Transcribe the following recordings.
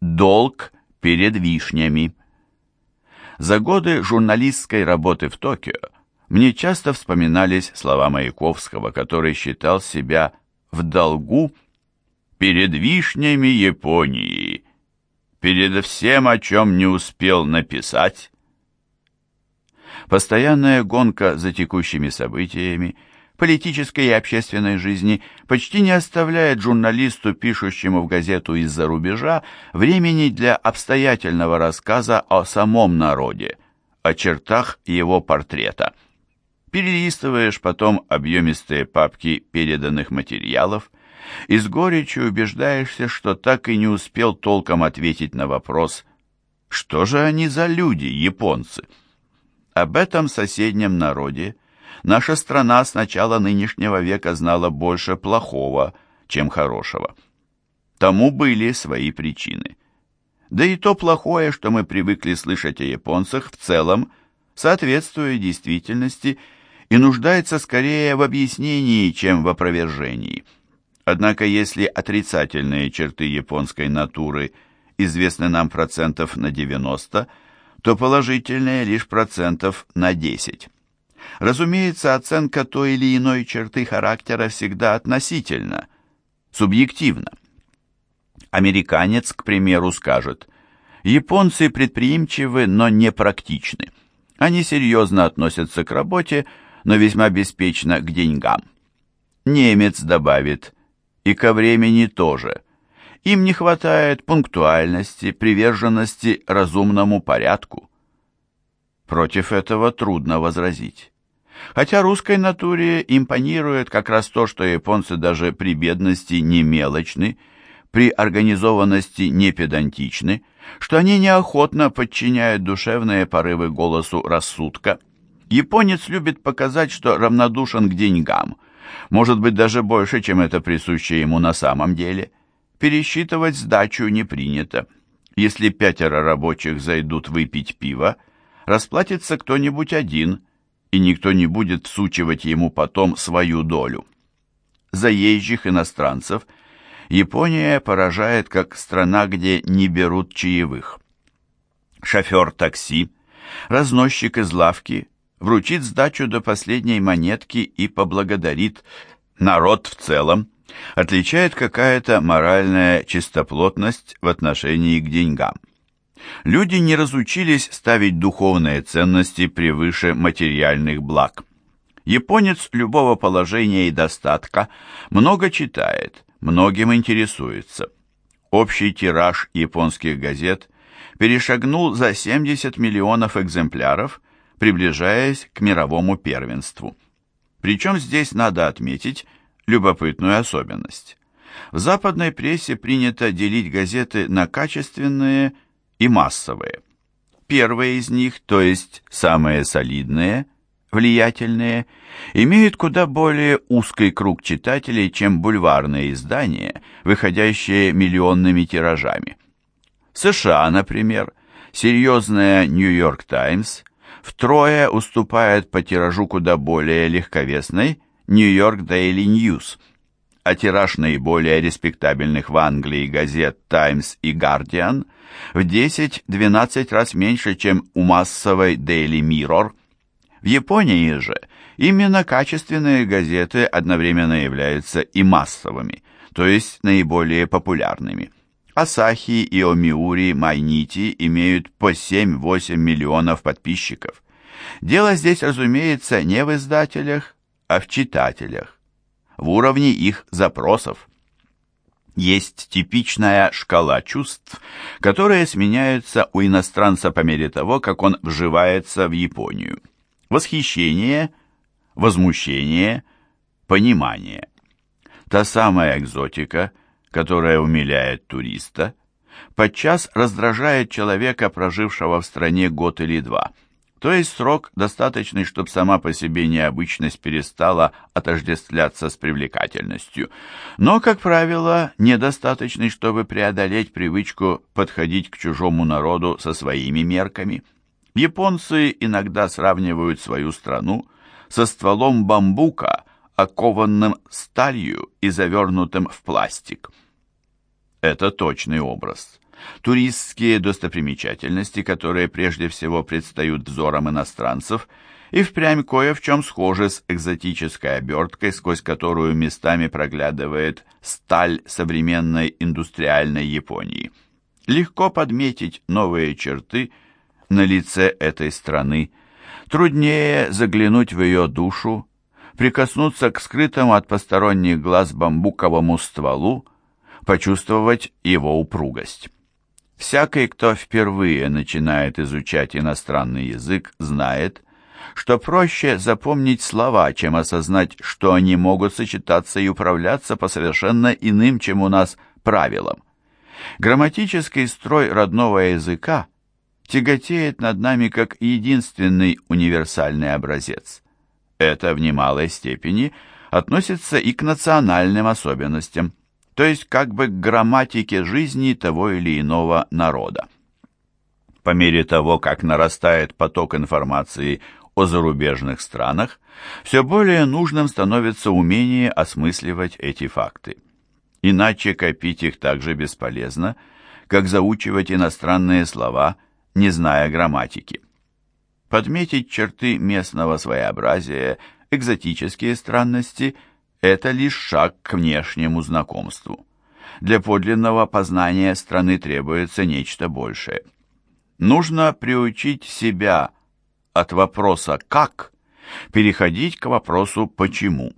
Долг перед вишнями. За годы журналистской работы в Токио мне часто вспоминались слова Маяковского, который считал себя в долгу перед вишнями Японии, перед всем, о чем не успел написать. Постоянная гонка за текущими событиями, политической и общественной жизни почти не оставляет журналисту, пишущему в газету из-за рубежа, времени для обстоятельного рассказа о самом народе, о чертах его портрета – перелистываешь потом объемистые папки переданных материалов и с горечью убеждаешься, что так и не успел толком ответить на вопрос, что же они за люди, японцы? Об этом соседнем народе наша страна с начала нынешнего века знала больше плохого, чем хорошего. Тому были свои причины. Да и то плохое, что мы привыкли слышать о японцах, в целом соответствует действительности – и нуждается скорее в объяснении, чем в опровержении. Однако если отрицательные черты японской натуры известны нам процентов на 90, то положительные лишь процентов на 10. Разумеется, оценка той или иной черты характера всегда относительна, субъективна. Американец, к примеру, скажет, японцы предприимчивы, но не практичны. Они серьезно относятся к работе, но весьма беспечно к деньгам. Немец добавит, и ко времени тоже. Им не хватает пунктуальности, приверженности разумному порядку. Против этого трудно возразить. Хотя русской натуре импонирует как раз то, что японцы даже при бедности не мелочны, при организованности не педантичны, что они неохотно подчиняют душевные порывы голосу рассудка, Японец любит показать, что равнодушен к деньгам, может быть даже больше, чем это присуще ему на самом деле. Пересчитывать сдачу не принято. Если пятеро рабочих зайдут выпить пиво, расплатится кто-нибудь один, и никто не будет всучивать ему потом свою долю. Заезжих иностранцев Япония поражает как страна, где не берут чаевых. Шофер такси, разносчик из лавки – вручит сдачу до последней монетки и поблагодарит. Народ в целом отличает какая-то моральная чистоплотность в отношении к деньгам. Люди не разучились ставить духовные ценности превыше материальных благ. Японец любого положения и достатка много читает, многим интересуется. Общий тираж японских газет перешагнул за 70 миллионов экземпляров – приближаясь к мировому первенству. Причем здесь надо отметить любопытную особенность. В западной прессе принято делить газеты на качественные и массовые. Первые из них, то есть самые солидные, влиятельные, имеют куда более узкий круг читателей, чем бульварные издания, выходящие миллионными тиражами. В США, например, серьезная «Нью-Йорк Таймс» втрое уступает по тиражу куда более легковесной Нью-Йорк Daily News, а тираж наиболее респектабельных в Англии газет Times и Guardian в 10-12 раз меньше, чем у массовой Daily Mirror. В Японии же именно качественные газеты одновременно являются и массовыми, то есть наиболее популярными. Асахи и Омиури Майнити имеют по 7-8 миллионов подписчиков. Дело здесь, разумеется, не в издателях, а в читателях, в уровне их запросов. Есть типичная шкала чувств, которые сменяются у иностранца по мере того, как он вживается в Японию. Восхищение, возмущение, понимание. Та самая экзотика – которая умиляет туриста, подчас раздражает человека, прожившего в стране год или два. То есть срок достаточный, чтобы сама по себе необычность перестала отождествляться с привлекательностью, но, как правило, недостаточный, чтобы преодолеть привычку подходить к чужому народу со своими мерками. Японцы иногда сравнивают свою страну со стволом бамбука, окованным сталью и завернутым в пластик. Это точный образ. Туристские достопримечательности, которые прежде всего предстают взором иностранцев, и впрямь кое в чем схожи с экзотической оберткой, сквозь которую местами проглядывает сталь современной индустриальной Японии. Легко подметить новые черты на лице этой страны, труднее заглянуть в ее душу, прикоснуться к скрытому от посторонних глаз бамбуковому стволу, почувствовать его упругость. Всякий, кто впервые начинает изучать иностранный язык, знает, что проще запомнить слова, чем осознать, что они могут сочетаться и управляться по совершенно иным, чем у нас, правилам. Грамматический строй родного языка тяготеет над нами как единственный универсальный образец. Это в немалой степени относится и к национальным особенностям то есть как бы к грамматике жизни того или иного народа. По мере того, как нарастает поток информации о зарубежных странах, все более нужным становится умение осмысливать эти факты. Иначе копить их так же бесполезно, как заучивать иностранные слова, не зная грамматики. Подметить черты местного своеобразия, экзотические странности – это лишь шаг к внешнему знакомству. Для подлинного познания страны требуется нечто большее. Нужно приучить себя от вопроса «как» переходить к вопросу «почему».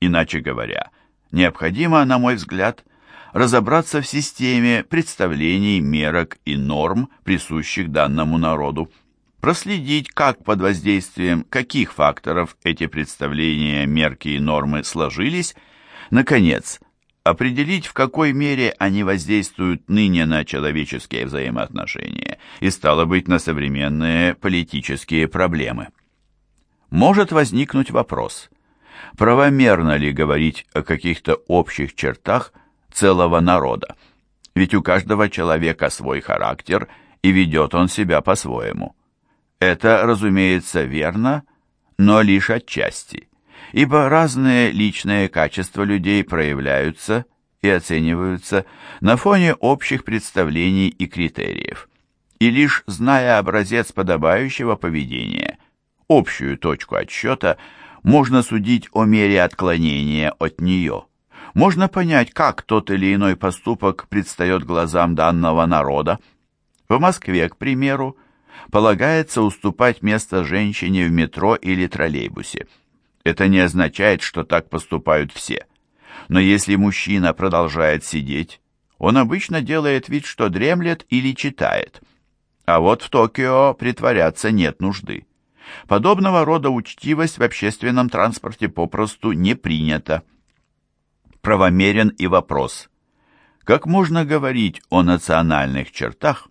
Иначе говоря, необходимо, на мой взгляд, разобраться в системе представлений, мерок и норм, присущих данному народу проследить, как под воздействием каких факторов эти представления, мерки и нормы сложились, наконец, определить, в какой мере они воздействуют ныне на человеческие взаимоотношения и, стало быть, на современные политические проблемы. Может возникнуть вопрос, правомерно ли говорить о каких-то общих чертах целого народа, ведь у каждого человека свой характер, и ведет он себя по-своему. Это, разумеется, верно, но лишь отчасти, ибо разные личные качества людей проявляются и оцениваются на фоне общих представлений и критериев. И лишь зная образец подобающего поведения, общую точку отсчета, можно судить о мере отклонения от нее. Можно понять, как тот или иной поступок предстает глазам данного народа. В Москве, к примеру, полагается уступать место женщине в метро или троллейбусе. Это не означает, что так поступают все. Но если мужчина продолжает сидеть, он обычно делает вид, что дремлет или читает. А вот в Токио притворяться нет нужды. Подобного рода учтивость в общественном транспорте попросту не принята. Правомерен и вопрос. Как можно говорить о национальных чертах,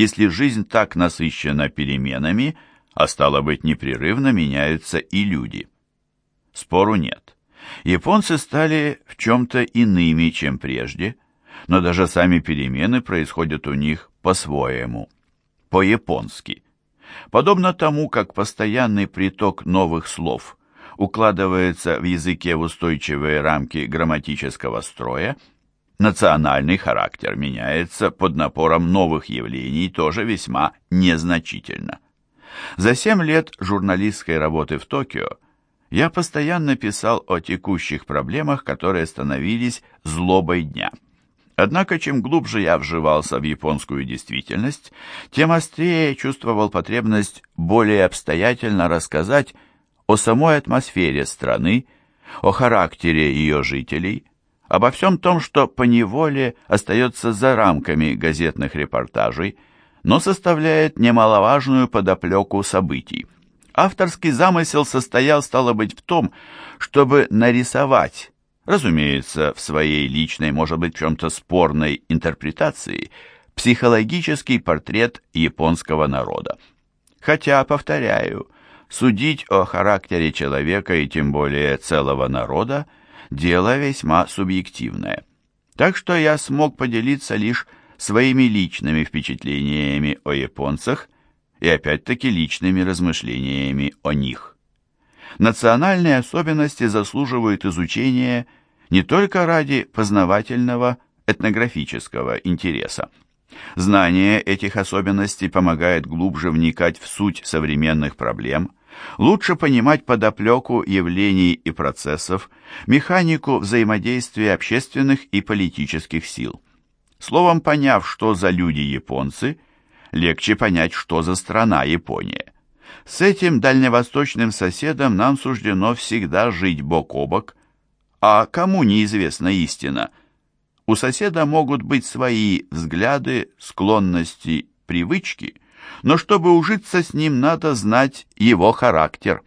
если жизнь так насыщена переменами, а стало быть непрерывно меняются и люди. Спору нет. Японцы стали в чем-то иными, чем прежде, но даже сами перемены происходят у них по-своему, по-японски. Подобно тому, как постоянный приток новых слов укладывается в языке в устойчивые рамки грамматического строя, Национальный характер меняется под напором новых явлений тоже весьма незначительно. За семь лет журналистской работы в Токио я постоянно писал о текущих проблемах, которые становились злобой дня. Однако, чем глубже я вживался в японскую действительность, тем острее чувствовал потребность более обстоятельно рассказать о самой атмосфере страны, о характере ее жителей, обо всем том, что поневоле остается за рамками газетных репортажей, но составляет немаловажную подоплеку событий. Авторский замысел состоял, стало быть, в том, чтобы нарисовать, разумеется, в своей личной, может быть, в чем-то спорной интерпретации, психологический портрет японского народа. Хотя, повторяю, судить о характере человека и тем более целого народа – дело весьма субъективное. Так что я смог поделиться лишь своими личными впечатлениями о японцах и опять-таки личными размышлениями о них. Национальные особенности заслуживают изучения не только ради познавательного этнографического интереса, Знание этих особенностей помогает глубже вникать в суть современных проблем, лучше понимать подоплеку явлений и процессов, механику взаимодействия общественных и политических сил. Словом, поняв, что за люди японцы, легче понять, что за страна Япония. С этим дальневосточным соседом нам суждено всегда жить бок о бок, а кому неизвестна истина? У соседа могут быть свои взгляды, склонности, привычки, но чтобы ужиться с ним, надо знать его характер.